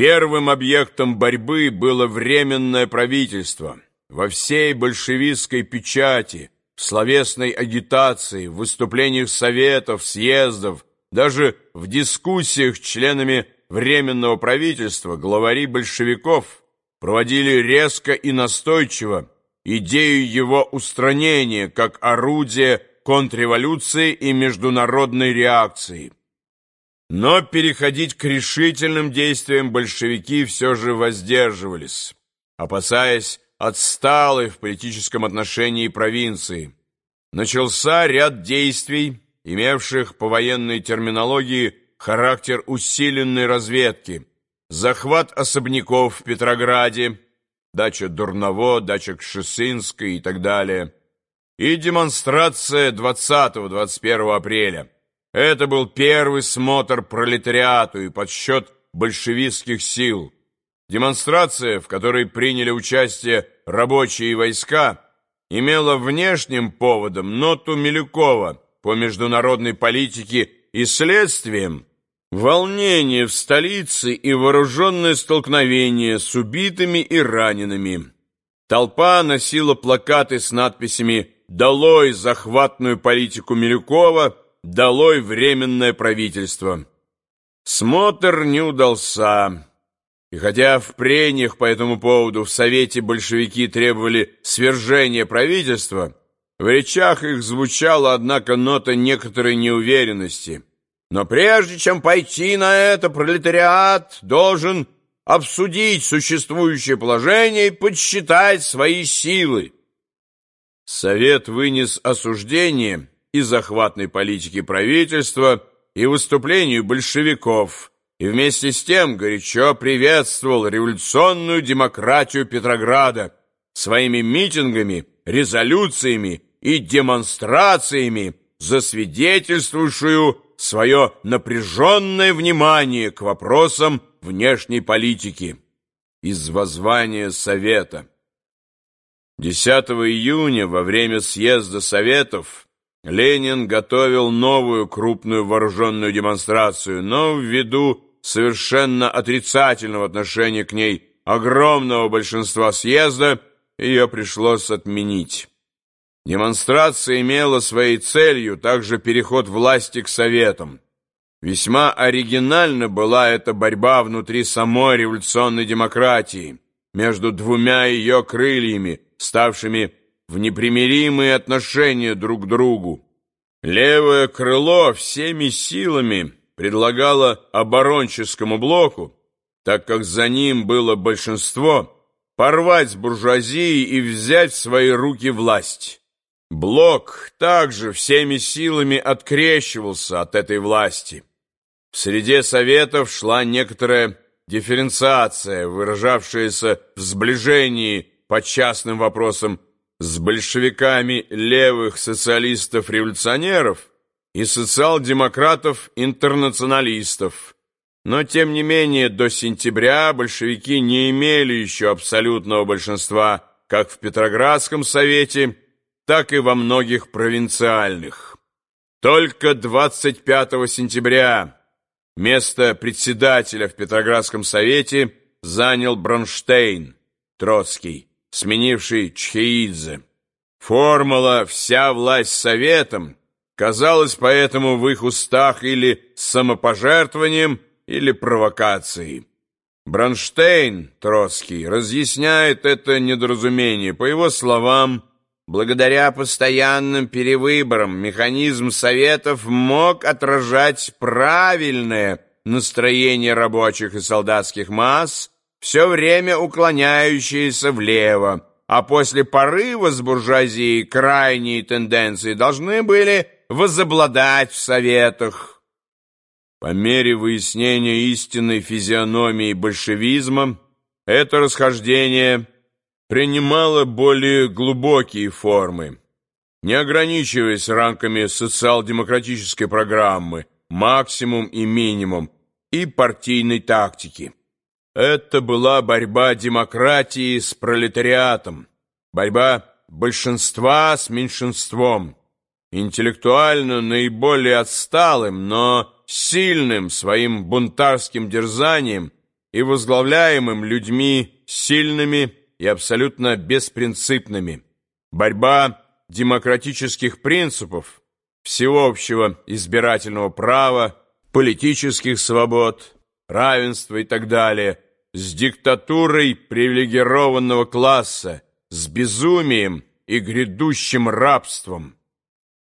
Первым объектом борьбы было Временное правительство. Во всей большевистской печати, в словесной агитации, в выступлениях советов, съездов, даже в дискуссиях с членами Временного правительства главари большевиков проводили резко и настойчиво идею его устранения как орудия контрреволюции и международной реакции. Но переходить к решительным действиям большевики все же воздерживались, опасаясь отсталой в политическом отношении провинции. Начался ряд действий, имевших по военной терминологии характер усиленной разведки, захват особняков в Петрограде, дача Дурново, дача Кшесинской и так далее, и демонстрация 20-21 апреля – это был первый смотр пролетариату и подсчет большевистских сил. Демонстрация, в которой приняли участие рабочие войска, имела внешним поводом ноту Милюкова по международной политике и следствием волнение в столице и вооруженное столкновение с убитыми и ранеными. Толпа носила плакаты с надписями «Долой захватную политику Милюкова» долой временное правительство. Смотр не удался. И хотя в прениях по этому поводу в Совете большевики требовали свержения правительства, в речах их звучала, однако, нота некоторой неуверенности. Но прежде чем пойти на это, пролетариат должен обсудить существующее положение и подсчитать свои силы. Совет вынес осуждение и захватной политики правительства, и выступлению большевиков, и вместе с тем горячо приветствовал революционную демократию Петрограда своими митингами, резолюциями и демонстрациями, засвидетельствующую свое напряженное внимание к вопросам внешней политики. Из воззвания Совета 10 июня во время съезда Советов Ленин готовил новую крупную вооруженную демонстрацию, но ввиду совершенно отрицательного отношения к ней огромного большинства съезда ее пришлось отменить. Демонстрация имела своей целью также переход власти к Советам. Весьма оригинальна была эта борьба внутри самой революционной демократии между двумя ее крыльями, ставшими в непримиримые отношения друг к другу. Левое крыло всеми силами предлагало оборонческому блоку, так как за ним было большинство, порвать с буржуазией и взять в свои руки власть. Блок также всеми силами открещивался от этой власти. В среде советов шла некоторая дифференциация, выражавшаяся в сближении по частным вопросам с большевиками левых социалистов-революционеров и социал-демократов-интернационалистов. Но, тем не менее, до сентября большевики не имели еще абсолютного большинства как в Петроградском совете, так и во многих провинциальных. Только 25 сентября место председателя в Петроградском совете занял Бронштейн, Троцкий сменивший Чхеидзе. Формула «вся власть советом» казалась поэтому в их устах или самопожертвованием, или провокацией. Бронштейн, Троцкий, разъясняет это недоразумение. По его словам, благодаря постоянным перевыборам механизм Советов мог отражать правильное настроение рабочих и солдатских масс, все время уклоняющиеся влево, а после порыва с буржуазией крайние тенденции должны были возобладать в советах. По мере выяснения истинной физиономии большевизма это расхождение принимало более глубокие формы, не ограничиваясь рамками социал-демократической программы, максимум и минимум, и партийной тактики. Это была борьба демократии с пролетариатом, борьба большинства с меньшинством, интеллектуально наиболее отсталым, но сильным своим бунтарским дерзанием и возглавляемым людьми сильными и абсолютно беспринципными. Борьба демократических принципов, всеобщего избирательного права, политических свобод, равенства и так далее, с диктатурой привилегированного класса, с безумием и грядущим рабством –